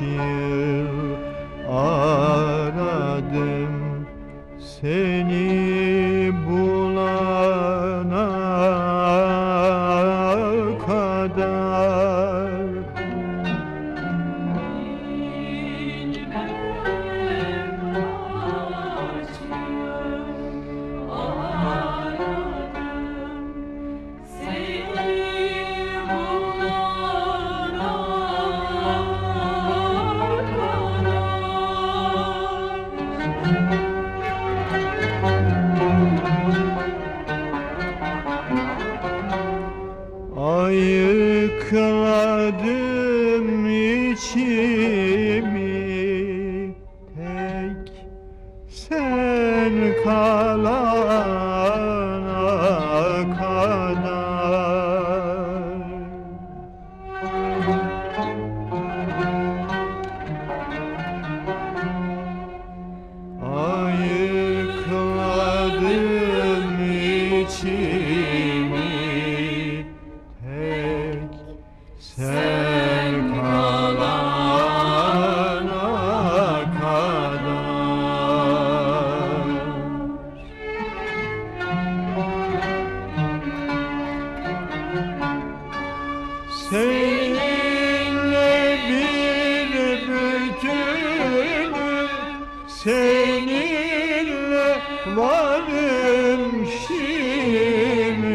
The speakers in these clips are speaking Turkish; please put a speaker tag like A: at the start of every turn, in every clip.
A: yıl aradım seni bulana kadar sen kalana kadar Ayıkladım içimi Seninle bir bütünüm Seninle varım şimdi.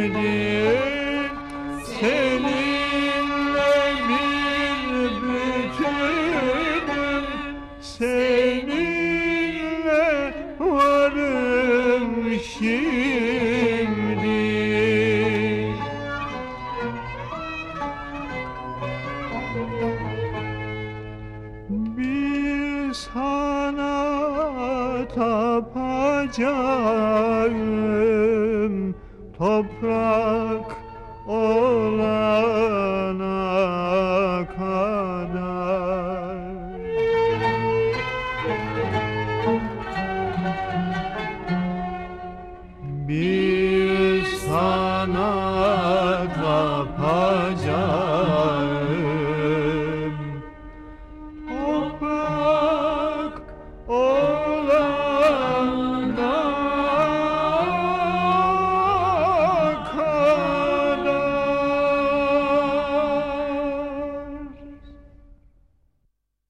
A: Seninle bir bütünüm Seninle varım şimdi tapacağım toprak olana kadar. Bir sana